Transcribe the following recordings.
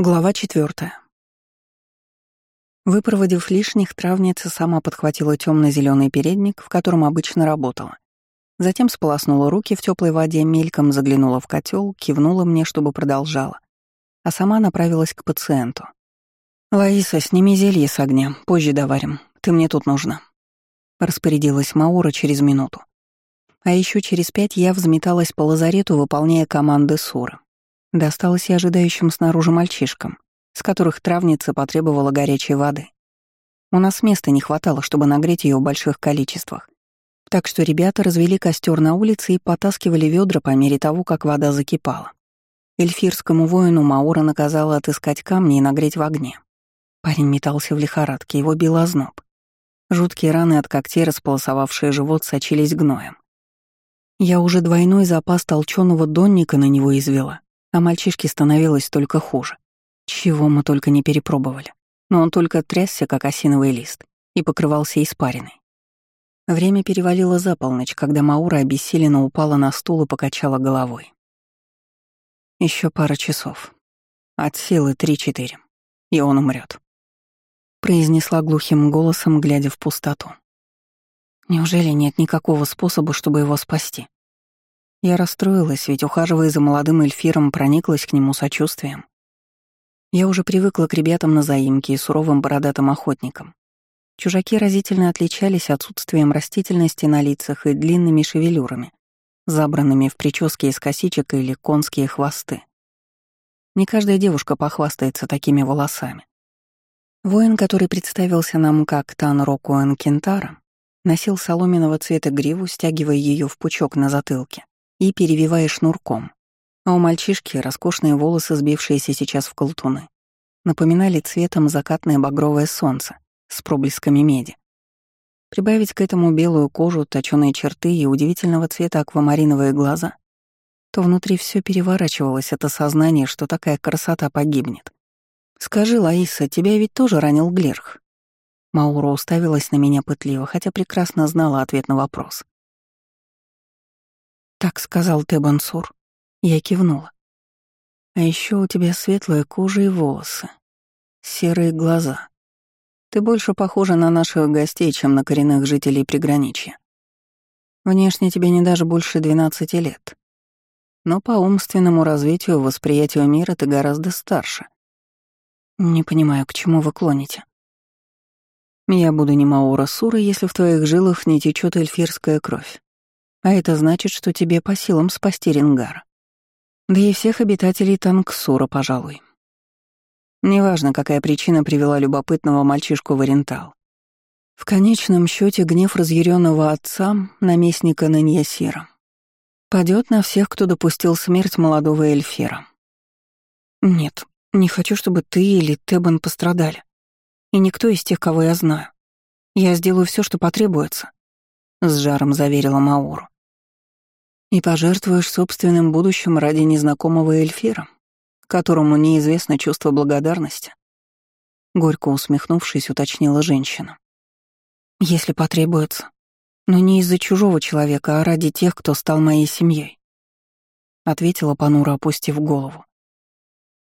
Глава четвертая. Выпроводив лишних, травница сама подхватила темно-зеленый передник, в котором обычно работала. Затем сполоснула руки в теплой воде, мельком заглянула в котел, кивнула мне, чтобы продолжала, а сама направилась к пациенту. «Лаиса, сними зелье с огня, позже доварим. Ты мне тут нужна», — распорядилась Маура через минуту. А еще через пять я взметалась по лазарету, выполняя команды Суры. Досталось и ожидающим снаружи мальчишкам, с которых травница потребовала горячей воды. У нас места не хватало, чтобы нагреть ее в больших количествах. Так что ребята развели костер на улице и потаскивали ведра по мере того, как вода закипала. Эльфирскому воину Маора наказала отыскать камни и нагреть в огне. Парень метался в лихорадке, его бил озноб. Жуткие раны от когтей, располосовавшие живот, сочились гноем. Я уже двойной запас толченого донника на него извела, а мальчишке становилось только хуже. Чего мы только не перепробовали. Но он только трясся, как осиновый лист, и покрывался испариной. Время перевалило за полночь, когда Маура обессиленно упала на стул и покачала головой. Еще пара часов. От силы три-четыре. И он умрет. Произнесла глухим голосом, глядя в пустоту. Неужели нет никакого способа, чтобы его спасти? Я расстроилась, ведь, ухаживая за молодым эльфиром, прониклась к нему сочувствием. Я уже привыкла к ребятам на заимке и суровым бородатым охотникам. Чужаки разительно отличались отсутствием растительности на лицах и длинными шевелюрами, забранными в прически из косичек или конские хвосты. Не каждая девушка похвастается такими волосами. Воин, который представился нам как Тан Рокуэн Кентара, носил соломенного цвета гриву, стягивая ее в пучок на затылке и перевивая шнурком. А у мальчишки роскошные волосы, сбившиеся сейчас в колтуны, напоминали цветом закатное багровое солнце с проблесками меди. Прибавить к этому белую кожу, точёные черты и удивительного цвета аквамариновые глаза, то внутри все переворачивалось от осознания, что такая красота погибнет. «Скажи, Лаиса, тебя ведь тоже ранил Глерх?» Маура уставилась на меня пытливо, хотя прекрасно знала ответ на вопрос. Так сказал ты, Бансур. Я кивнула. А еще у тебя светлая кожа и волосы. Серые глаза. Ты больше похожа на наших гостей, чем на коренных жителей приграничья. Внешне тебе не даже больше 12 лет. Но по умственному развитию, восприятию мира ты гораздо старше. Не понимаю, к чему вы клоните. Я буду не Маура Сура, если в твоих жилах не течет эльфирская кровь. А это значит, что тебе по силам спасти Рингар. Да и всех обитателей Танксура, пожалуй. Неважно, какая причина привела любопытного мальчишку в Орентал. В конечном счете гнев разъяренного отца, наместника Наньясира, падет на всех, кто допустил смерть молодого эльфира. Нет, не хочу, чтобы ты или Тебан пострадали. И никто из тех, кого я знаю. Я сделаю все, что потребуется. — с жаром заверила Мауру. «И пожертвуешь собственным будущим ради незнакомого эльфира, которому неизвестно чувство благодарности?» Горько усмехнувшись, уточнила женщина. «Если потребуется. Но не из-за чужого человека, а ради тех, кто стал моей семьей», — ответила понуро, опустив голову.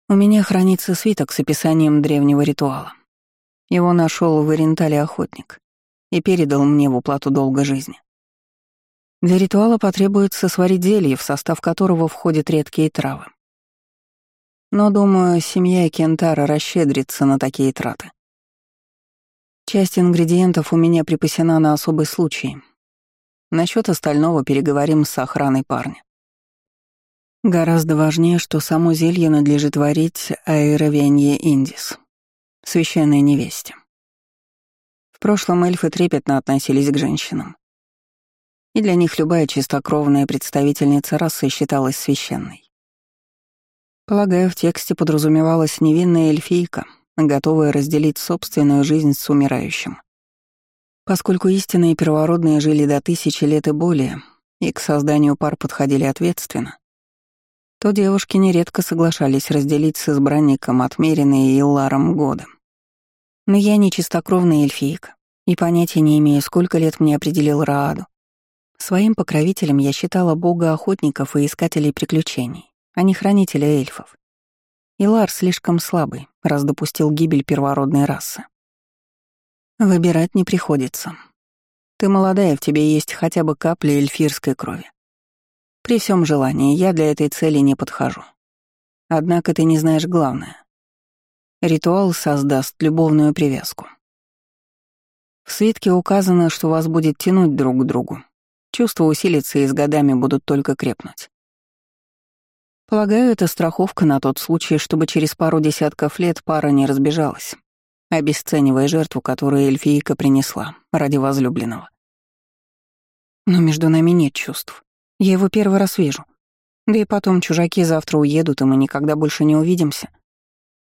«У меня хранится свиток с описанием древнего ритуала. Его нашел в Орентале охотник и передал мне в уплату долга жизни. Для ритуала потребуется сварить зелье, в состав которого входят редкие травы. Но, думаю, семья Кентара расщедрится на такие траты. Часть ингредиентов у меня припасена на особый случай. Насчет остального переговорим с охраной парня. Гораздо важнее, что само зелье надлежит варить аэровенье индис, священной невесте прошлом эльфы трепетно относились к женщинам. И для них любая чистокровная представительница расы считалась священной. Полагаю, в тексте подразумевалась невинная эльфийка, готовая разделить собственную жизнь с умирающим. Поскольку истинные первородные жили до тысячи лет и более, и к созданию пар подходили ответственно, то девушки нередко соглашались разделить с избранником отмеренные Илларом годы. Но я не чистокровная эльфийка и понятия не имею, сколько лет мне определил Рааду. Своим покровителем я считала бога охотников и искателей приключений, а не хранителя эльфов. Илар слишком слабый, раз допустил гибель первородной расы. Выбирать не приходится. Ты молодая, в тебе есть хотя бы капля эльфирской крови. При всем желании я для этой цели не подхожу. Однако ты не знаешь главное. Ритуал создаст любовную привязку. В свитке указано, что вас будет тянуть друг к другу. Чувства усилятся и с годами будут только крепнуть. Полагаю, это страховка на тот случай, чтобы через пару десятков лет пара не разбежалась, обесценивая жертву, которую эльфийка принесла ради возлюбленного. Но между нами нет чувств. Я его первый раз вижу. Да и потом чужаки завтра уедут, и мы никогда больше не увидимся.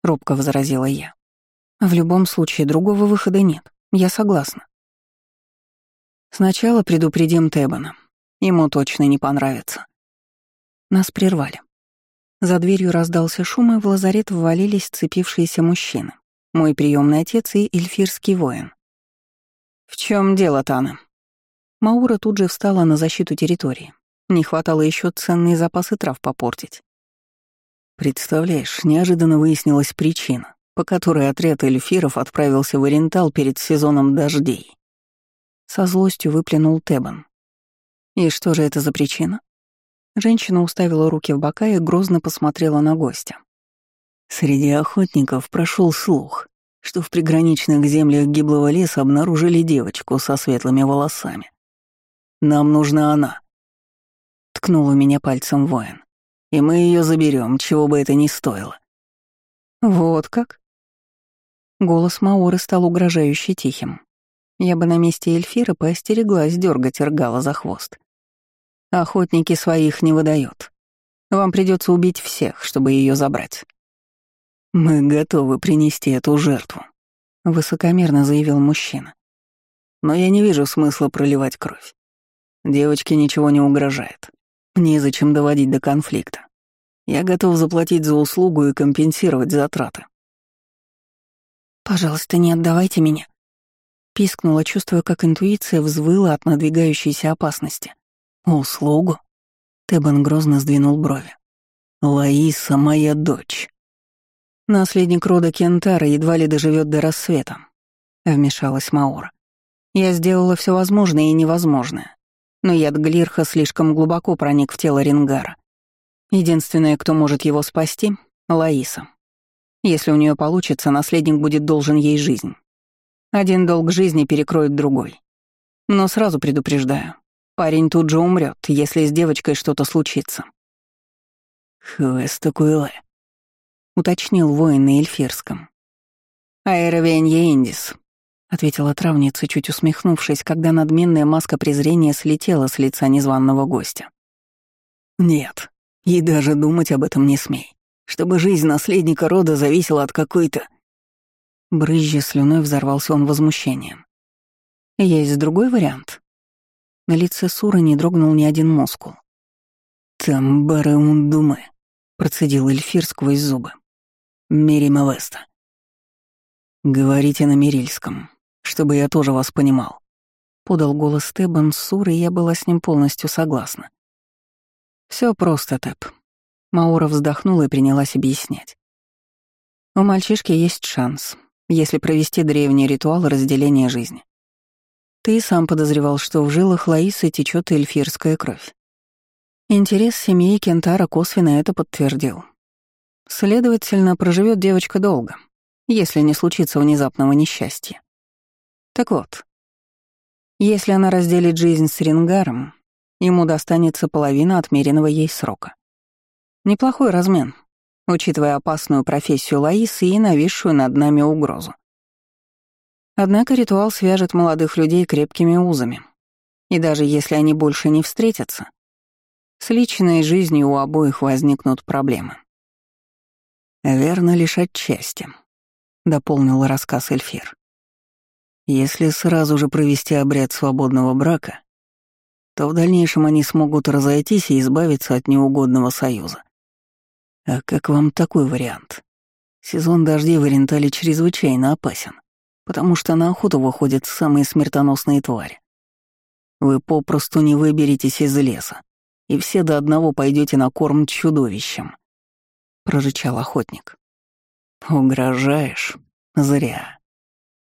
Робко возразила я. В любом случае, другого выхода нет. Я согласна. Сначала предупредим Тебана. Ему точно не понравится. Нас прервали. За дверью раздался шум, и в лазарет ввалились сцепившиеся мужчины. Мой приемный отец и эльфирский воин. «В чем дело, Тана?» Маура тут же встала на защиту территории. Не хватало еще ценные запасы трав попортить. Представляешь, неожиданно выяснилась причина, по которой отряд эльфиров отправился в Орентал перед сезоном дождей. Со злостью выплюнул Тебан. И что же это за причина? Женщина уставила руки в бока и грозно посмотрела на гостя. Среди охотников прошел слух, что в приграничных землях гиблого леса обнаружили девочку со светлыми волосами. Нам нужна она. Ткнул у меня пальцем воин. И мы ее заберем, чего бы это ни стоило. Вот как? Голос Маоры стал угрожающе тихим. Я бы на месте Эльфира поостереглась дергать Иргала за хвост. Охотники своих не выдают. Вам придется убить всех, чтобы ее забрать. Мы готовы принести эту жертву, высокомерно заявил мужчина. Но я не вижу смысла проливать кровь. Девочке ничего не угрожает. Незачем доводить до конфликта. Я готов заплатить за услугу и компенсировать затраты. «Пожалуйста, не отдавайте меня», — пискнула, чувствуя, как интуиция взвыла от надвигающейся опасности. «Услугу?» — Тебан грозно сдвинул брови. «Лаиса — моя дочь». «Наследник рода Кентара едва ли доживет до рассвета», — вмешалась Маура. «Я сделала все возможное и невозможное но яд Глирха слишком глубоко проник в тело Рингара. Единственное, кто может его спасти — Лаиса. Если у нее получится, наследник будет должен ей жизнь. Один долг жизни перекроет другой. Но сразу предупреждаю, парень тут же умрет, если с девочкой что-то случится. «Хвеста Куэлэ», — уточнил воин на эльфирском. «Аэровенье Индис», ответила травница, чуть усмехнувшись, когда надменная маска презрения слетела с лица незваного гостя. «Нет, и даже думать об этом не смей. Чтобы жизнь наследника рода зависела от какой-то...» Брызжа слюной взорвался он возмущением. «Есть другой вариант?» На лице Суры не дрогнул ни один мускул. «Там бараун процедил эльфир сквозь зубы. «Мерима Веста». «Говорите на Мерильском», чтобы я тоже вас понимал. Подал голос Тебан Сур, и я была с ним полностью согласна. Все просто, Теб. Маура вздохнула и принялась объяснять. У мальчишки есть шанс, если провести древний ритуал разделения жизни. Ты сам подозревал, что в жилах Лаисы течет эльфирская кровь. Интерес семьи Кентара косвенно это подтвердил. Следовательно, проживет девочка долго, если не случится внезапного несчастья. Так вот, если она разделит жизнь с Рингаром, ему достанется половина отмеренного ей срока. Неплохой размен, учитывая опасную профессию Лаисы и нависшую над нами угрозу. Однако ритуал свяжет молодых людей крепкими узами. И даже если они больше не встретятся, с личной жизнью у обоих возникнут проблемы. «Верно лишь отчасти», — дополнил рассказ Эльфир. Если сразу же провести обряд свободного брака, то в дальнейшем они смогут разойтись и избавиться от неугодного союза. А как вам такой вариант? Сезон дождей в Орентале чрезвычайно опасен, потому что на охоту выходят самые смертоносные твари. Вы попросту не выберетесь из леса, и все до одного пойдете на корм чудовищам, — прорычал охотник. «Угрожаешь? Зря».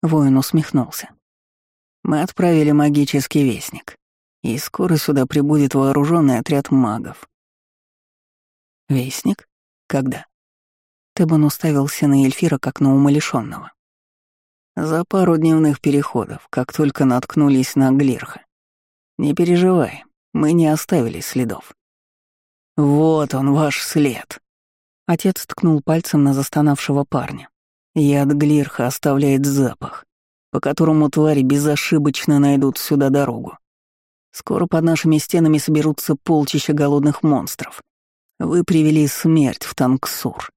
Воин усмехнулся. «Мы отправили магический вестник, и скоро сюда прибудет вооруженный отряд магов». «Вестник? Когда?» Тебан уставился на Эльфира как на умалишенного. «За пару дневных переходов, как только наткнулись на Глирха. Не переживай, мы не оставили следов». «Вот он, ваш след!» Отец ткнул пальцем на застонавшего парня. Яд Глирха оставляет запах, по которому твари безошибочно найдут сюда дорогу. Скоро под нашими стенами соберутся полчища голодных монстров. Вы привели смерть в Танксур.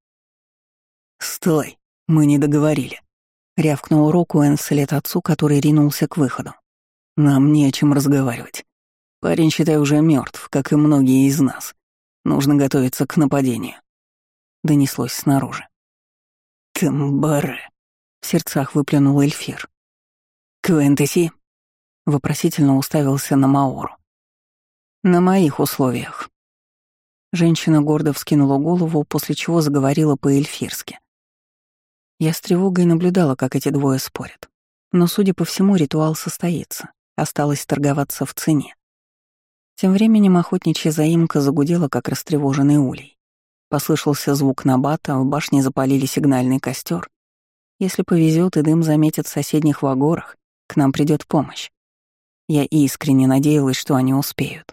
«Стой, мы не договорили», — рявкнул Рокуэн вслед отцу, который ринулся к выходу. «Нам не о чем разговаривать. Парень, считай, уже мертв, как и многие из нас. Нужно готовиться к нападению донеслось снаружи. «Тамбаре!» — в сердцах выплюнул Эльфир. «Квентеси?» — вопросительно уставился на Маору. «На моих условиях». Женщина гордо вскинула голову, после чего заговорила по-эльфирски. Я с тревогой наблюдала, как эти двое спорят. Но, судя по всему, ритуал состоится. Осталось торговаться в цене. Тем временем охотничья заимка загудела, как растревоженный улей. Послышался звук набата, в башне запалили сигнальный костер. Если повезет и дым заметит в соседних вагорах, к нам придет помощь. Я искренне надеялась, что они успеют.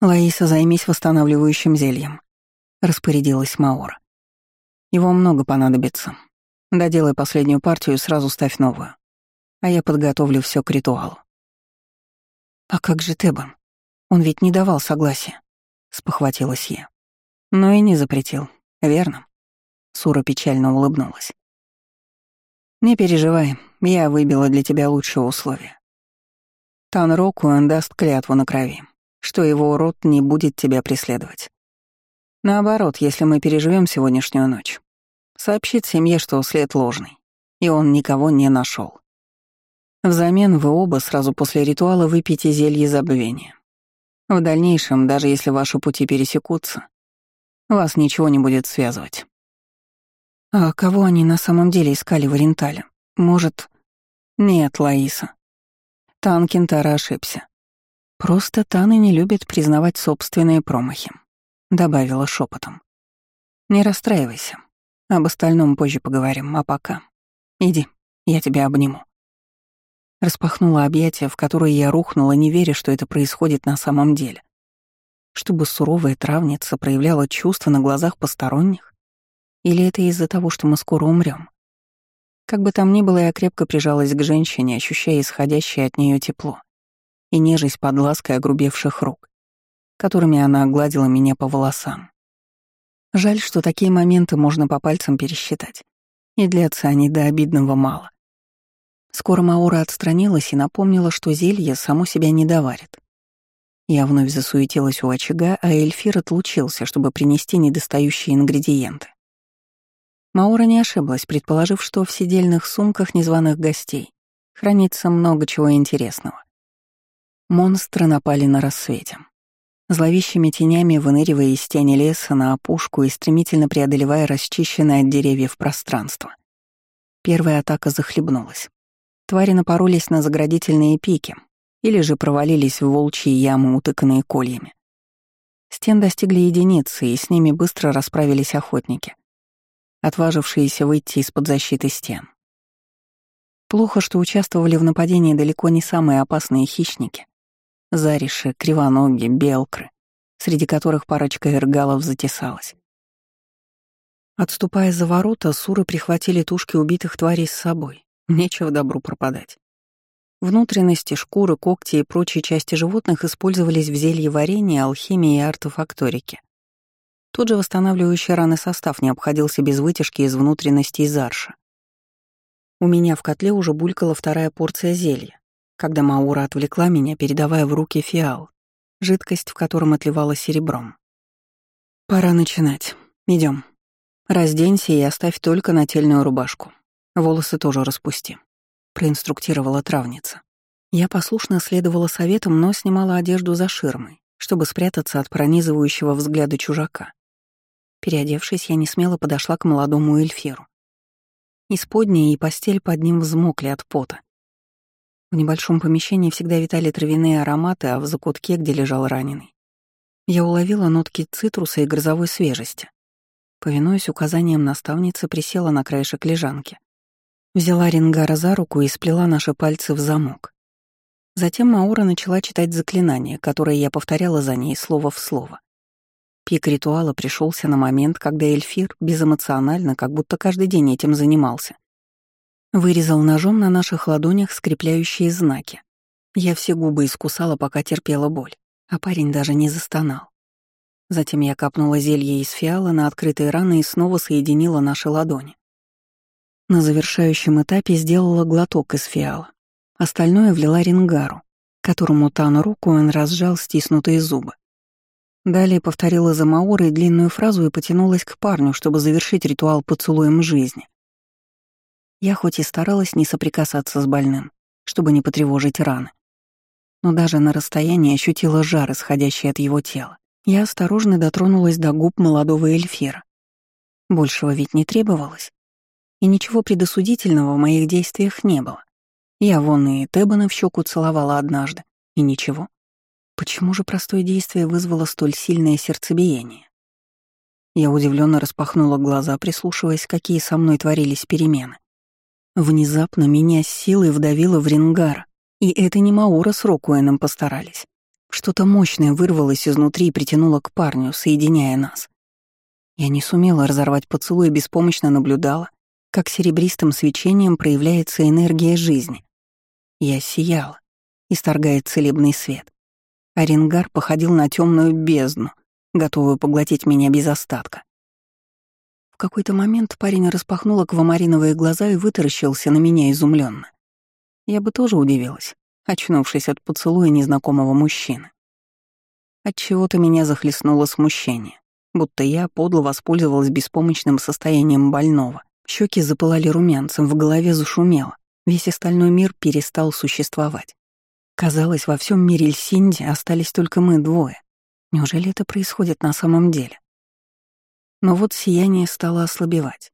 «Лаиса, займись восстанавливающим зельем», — распорядилась Маора. «Его много понадобится. Доделай последнюю партию и сразу ставь новую. А я подготовлю все к ритуалу». «А как же Тебан? Он ведь не давал согласия», — спохватилась я. Но и не запретил, верно? Сура печально улыбнулась. Не переживай, я выбила для тебя лучшие условия. Тан Рокуэн даст клятву на крови, что его род не будет тебя преследовать. Наоборот, если мы переживем сегодняшнюю ночь, сообщит семье, что след ложный, и он никого не нашел. Взамен вы оба сразу после ритуала выпьете зелье забвения. В дальнейшем, даже если ваши пути пересекутся, вас ничего не будет связывать. А кого они на самом деле искали в Орентале? Может... Нет, Лаиса. Тан Кентара ошибся. Просто Таны не любит признавать собственные промахи, добавила шепотом. Не расстраивайся. Об остальном позже поговорим, а пока. Иди, я тебя обниму. Распахнула объятия, в которые я рухнула, не веря, что это происходит на самом деле чтобы суровая травница проявляла чувства на глазах посторонних? Или это из-за того, что мы скоро умрем? Как бы там ни было, я крепко прижалась к женщине, ощущая исходящее от нее тепло и нежесть под лаской огрубевших рук, которыми она огладила меня по волосам. Жаль, что такие моменты можно по пальцам пересчитать, и длятся они до обидного мало. Скоро Маора отстранилась и напомнила, что зелье само себя не доварит. Я вновь засуетилась у очага, а Эльфир отлучился, чтобы принести недостающие ингредиенты. Маура не ошиблась, предположив, что в сидельных сумках незваных гостей хранится много чего интересного. Монстры напали на рассвете. Зловещими тенями выныривая из тени леса на опушку и стремительно преодолевая расчищенное от деревьев пространство. Первая атака захлебнулась. Твари напоролись на заградительные пики, или же провалились в волчьи ямы, утыканные кольями. Стен достигли единицы, и с ними быстро расправились охотники, отважившиеся выйти из-под защиты стен. Плохо, что участвовали в нападении далеко не самые опасные хищники. Зариши, кривоноги, белкры, среди которых парочка эргалов затесалась. Отступая за ворота, суры прихватили тушки убитых тварей с собой. Нечего добру пропадать. Внутренности, шкуры, когти и прочие части животных использовались в зелье варенья, алхимии и артефакторике. Тот же восстанавливающий раны состав не обходился без вытяжки из внутренностей зарша. У меня в котле уже булькала вторая порция зелья, когда Маура отвлекла меня, передавая в руки фиал, жидкость в котором отливала серебром. «Пора начинать. Идем. Разденься и оставь только нательную рубашку. Волосы тоже распусти проинструктировала травница. Я послушно следовала советам, но снимала одежду за ширмой, чтобы спрятаться от пронизывающего взгляда чужака. Переодевшись, я не смело подошла к молодому эльфиру. Исподняя и постель под ним взмокли от пота. В небольшом помещении всегда витали травяные ароматы, а в закутке, где лежал раненый, я уловила нотки цитруса и грозовой свежести. Повинуясь указаниям наставницы, присела на краешек лежанки. Взяла Рингара за руку и сплела наши пальцы в замок. Затем Маура начала читать заклинание, которое я повторяла за ней слово в слово. Пик ритуала пришелся на момент, когда Эльфир безэмоционально, как будто каждый день этим занимался. Вырезал ножом на наших ладонях скрепляющие знаки. Я все губы искусала, пока терпела боль, а парень даже не застонал. Затем я капнула зелье из фиала на открытые раны и снова соединила наши ладони. На завершающем этапе сделала глоток из фиала. Остальное влила рингару, которому Тану руку он разжал стиснутые зубы. Далее повторила за Маорой длинную фразу и потянулась к парню, чтобы завершить ритуал поцелуем жизни. Я хоть и старалась не соприкасаться с больным, чтобы не потревожить раны, но даже на расстоянии ощутила жар, исходящий от его тела. Я осторожно дотронулась до губ молодого эльфира. Большего ведь не требовалось. И ничего предосудительного в моих действиях не было. Я вон и Тебана в щеку целовала однажды, и ничего. Почему же простое действие вызвало столь сильное сердцебиение? Я удивленно распахнула глаза, прислушиваясь, какие со мной творились перемены. Внезапно меня с силой вдавило в рингар, и это не Маура с Рокуэном постарались. Что-то мощное вырвалось изнутри и притянуло к парню, соединяя нас. Я не сумела разорвать поцелуй и беспомощно наблюдала, как серебристым свечением проявляется энергия жизни. Я сияла, исторгая целебный свет. Оренгар походил на темную бездну, готовую поглотить меня без остатка. В какой-то момент парень распахнул аквамариновые глаза и вытаращился на меня изумленно. Я бы тоже удивилась, очнувшись от поцелуя незнакомого мужчины. От чего то меня захлестнуло смущение, будто я подло воспользовалась беспомощным состоянием больного. Щеки запылали румянцем, в голове зашумело, весь остальной мир перестал существовать. Казалось, во всем мире Эльсинди остались только мы двое. Неужели это происходит на самом деле? Но вот сияние стало ослабевать.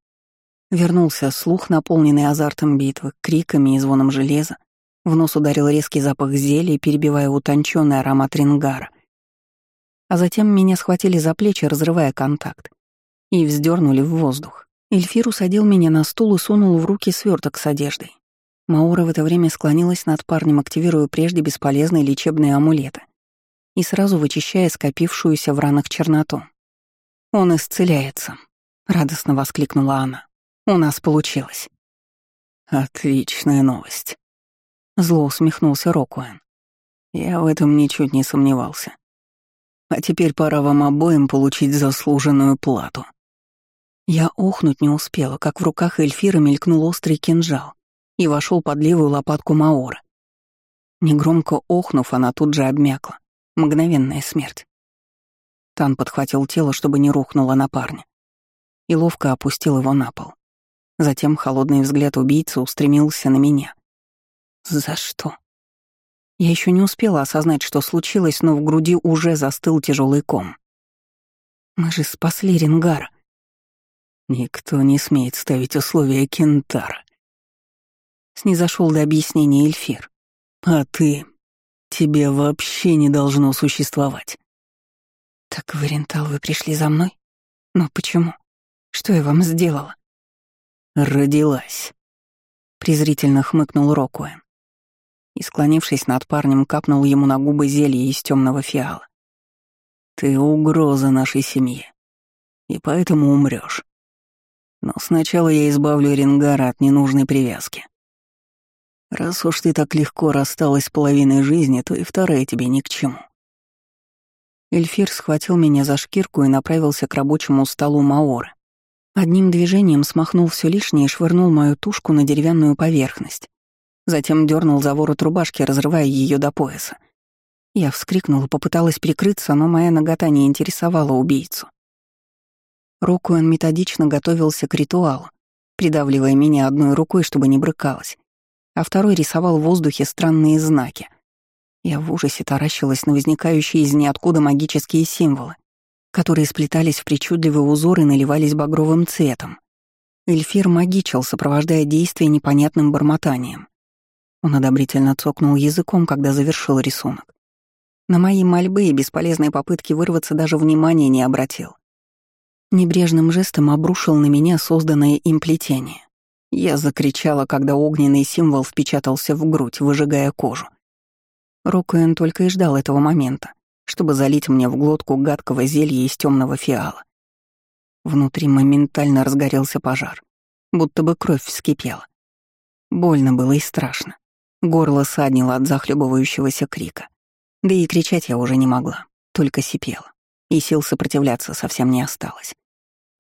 Вернулся слух, наполненный азартом битвы, криками и звоном железа. В нос ударил резкий запах зелья, перебивая утонченный аромат рингара. А затем меня схватили за плечи, разрывая контакт, и вздернули в воздух. Эльфир усадил меня на стул и сунул в руки сверток с одеждой. Маура в это время склонилась над парнем, активируя прежде бесполезные лечебные амулеты и сразу вычищая скопившуюся в ранах черноту. «Он исцеляется», — радостно воскликнула она. «У нас получилось». «Отличная новость», — зло усмехнулся Рокуэн. «Я в этом ничуть не сомневался. А теперь пора вам обоим получить заслуженную плату». Я охнуть не успела, как в руках Эльфира мелькнул острый кинжал, и вошел под левую лопатку Маора. Негромко охнув, она тут же обмякла. Мгновенная смерть. Тан подхватил тело, чтобы не рухнуло на парня, и ловко опустил его на пол. Затем холодный взгляд убийцы устремился на меня. «За что?» Я еще не успела осознать, что случилось, но в груди уже застыл тяжелый ком. «Мы же спасли Рингара». «Никто не смеет ставить условия Кентара», снизошел до объяснения Эльфир. «А ты? Тебе вообще не должно существовать». «Так в Орентал вы пришли за мной? Но почему? Что я вам сделала?» «Родилась», — презрительно хмыкнул Рокуэн. И, склонившись над парнем, капнул ему на губы зелье из темного фиала. «Ты угроза нашей семье, и поэтому умрешь. Но сначала я избавлю Ренгара от ненужной привязки. Раз уж ты так легко рассталась с половиной жизни, то и вторая тебе ни к чему. Эльфир схватил меня за шкирку и направился к рабочему столу Маоры. Одним движением смахнул все лишнее и швырнул мою тушку на деревянную поверхность. Затем дернул за ворот рубашки, разрывая ее до пояса. Я вскрикнула, попыталась прикрыться, но моя нагота не интересовала убийцу. Рокуэн методично готовился к ритуалу, придавливая меня одной рукой, чтобы не брыкалась, а второй рисовал в воздухе странные знаки. Я в ужасе таращилась на возникающие из ниоткуда магические символы, которые сплетались в причудливые узоры и наливались багровым цветом. Эльфир магичил, сопровождая действие непонятным бормотанием. Он одобрительно цокнул языком, когда завершил рисунок. На мои мольбы и бесполезные попытки вырваться даже внимания не обратил. Небрежным жестом обрушил на меня созданное им плетение. Я закричала, когда огненный символ впечатался в грудь, выжигая кожу. Рокуэн только и ждал этого момента, чтобы залить мне в глотку гадкого зелья из темного фиала. Внутри моментально разгорелся пожар, будто бы кровь вскипела. Больно было и страшно. Горло саднило от захлебывающегося крика. Да и кричать я уже не могла, только сипела. И сил сопротивляться совсем не осталось.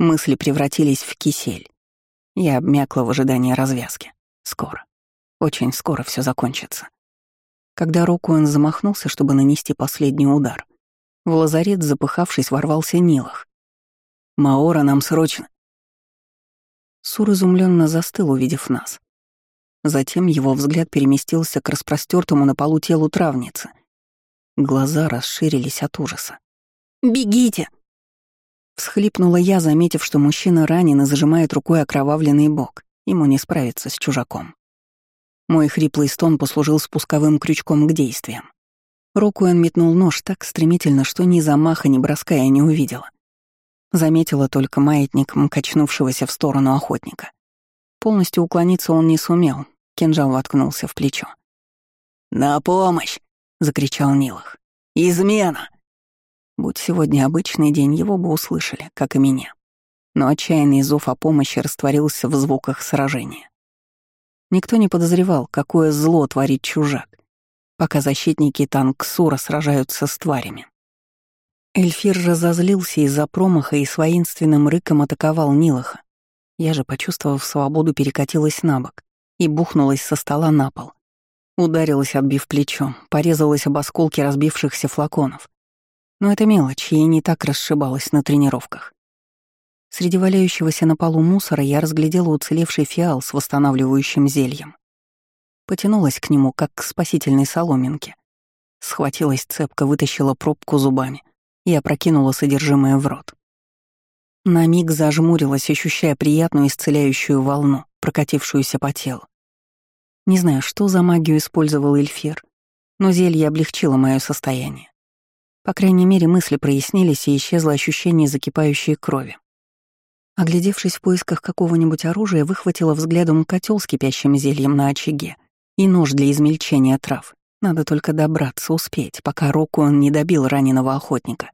Мысли превратились в кисель. Я обмякла в ожидании развязки. Скоро. Очень скоро все закончится. Когда Рокуэн замахнулся, чтобы нанести последний удар, в лазарет, запыхавшись, ворвался Нилах. «Маора, нам срочно!» Сур изумленно застыл, увидев нас. Затем его взгляд переместился к распростертому на полу телу травницы. Глаза расширились от ужаса. «Бегите!» Всхлипнула я, заметив, что мужчина ранен и зажимает рукой окровавленный бок. Ему не справиться с чужаком. Мой хриплый стон послужил спусковым крючком к действиям. Рокуэн метнул нож так стремительно, что ни замаха, ни броска я не увидела. Заметила только маятник качнувшегося в сторону охотника. Полностью уклониться он не сумел, кинжал воткнулся в плечо. «На помощь!» — закричал Нилах. «Измена!» Будь сегодня обычный день, его бы услышали, как и меня. Но отчаянный зов о помощи растворился в звуках сражения. Никто не подозревал, какое зло творит чужак, пока защитники Танксура сражаются с тварями. Эльфир же зазлился из-за промаха и с воинственным рыком атаковал Нилаха. Я же, почувствовав свободу, перекатилась на бок и бухнулась со стола на пол. Ударилась, отбив плечо, порезалась об осколки разбившихся флаконов. Но это мелочь, я не так расшибалась на тренировках. Среди валяющегося на полу мусора я разглядела уцелевший фиал с восстанавливающим зельем. Потянулась к нему, как к спасительной соломинке. Схватилась цепко, вытащила пробку зубами и опрокинула содержимое в рот. На миг зажмурилась, ощущая приятную исцеляющую волну, прокатившуюся по телу. Не знаю, что за магию использовал Эльфир, но зелье облегчило мое состояние. По крайней мере, мысли прояснились, и исчезло ощущение закипающей крови. Оглядевшись в поисках какого-нибудь оружия, выхватила взглядом котел с кипящим зельем на очаге и нож для измельчения трав. Надо только добраться, успеть, пока руку он не добил раненого охотника.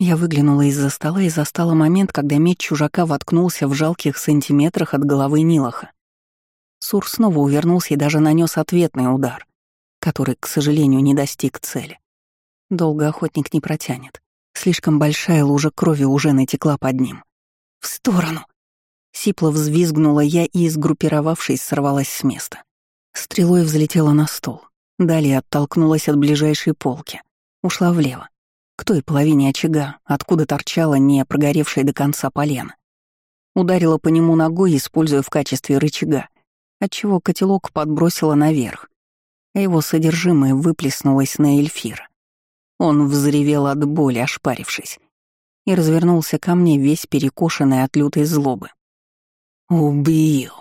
Я выглянула из-за стола и застала момент, когда меч чужака воткнулся в жалких сантиметрах от головы Нилаха. Сур снова увернулся и даже нанес ответный удар, который, к сожалению, не достиг цели. Долго охотник не протянет. Слишком большая лужа крови уже натекла под ним. «В сторону!» Сипло взвизгнула я и, сгруппировавшись, сорвалась с места. Стрелой взлетела на стол. Далее оттолкнулась от ближайшей полки. Ушла влево. К той половине очага, откуда торчала не прогоревшая до конца полена. Ударила по нему ногой, используя в качестве рычага, отчего котелок подбросила наверх, а его содержимое выплеснулось на эльфира. Он взревел от боли, ошпарившись, и развернулся ко мне весь перекошенный от лютой злобы. «Убил!»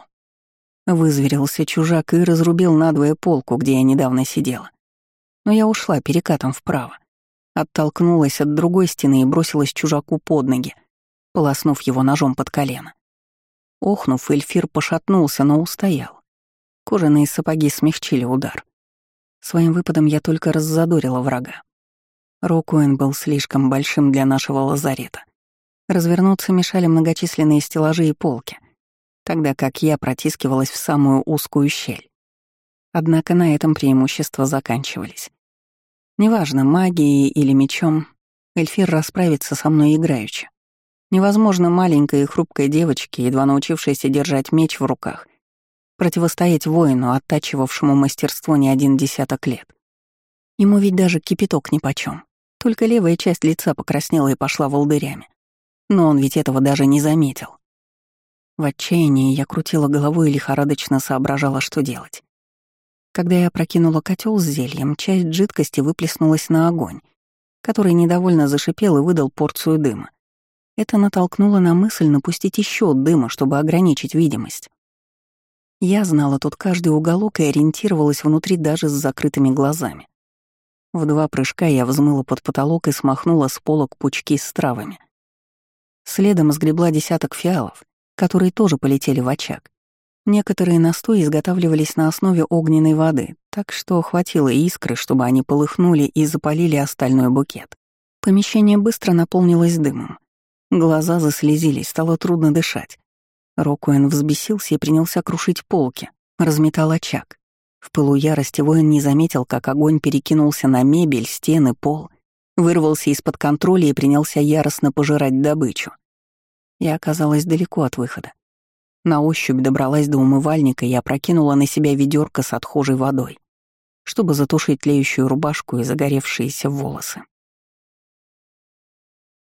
Вызверился чужак и разрубил надвое полку, где я недавно сидела. Но я ушла перекатом вправо, оттолкнулась от другой стены и бросилась чужаку под ноги, полоснув его ножом под колено. Охнув, эльфир пошатнулся, но устоял. Кожаные сапоги смягчили удар. Своим выпадом я только раззадорила врага. Рокуэн был слишком большим для нашего лазарета. Развернуться мешали многочисленные стеллажи и полки, тогда как я протискивалась в самую узкую щель. Однако на этом преимущества заканчивались. Неважно, магией или мечом, Эльфир расправится со мной играючи. Невозможно маленькой и хрупкой девочке, едва научившейся держать меч в руках, противостоять воину, оттачивавшему мастерство не один десяток лет. Ему ведь даже кипяток нипочём. Только левая часть лица покраснела и пошла волдырями. Но он ведь этого даже не заметил. В отчаянии я крутила головой и лихорадочно соображала, что делать. Когда я прокинула котел с зельем, часть жидкости выплеснулась на огонь, который недовольно зашипел и выдал порцию дыма. Это натолкнуло на мысль напустить еще дыма, чтобы ограничить видимость. Я знала тут каждый уголок и ориентировалась внутри даже с закрытыми глазами. В два прыжка я взмыла под потолок и смахнула с полок пучки с травами. Следом сгребла десяток фиалов, которые тоже полетели в очаг. Некоторые настои изготавливались на основе огненной воды, так что хватило искры, чтобы они полыхнули и запалили остальной букет. Помещение быстро наполнилось дымом. Глаза заслезились, стало трудно дышать. Рокуэн взбесился и принялся крушить полки, разметал очаг. В пылу ярости воин не заметил, как огонь перекинулся на мебель, стены, пол, вырвался из-под контроля и принялся яростно пожирать добычу. Я оказалась далеко от выхода. На ощупь добралась до умывальника и опрокинула на себя ведерко с отхожей водой, чтобы затушить тлеющую рубашку и загоревшиеся волосы.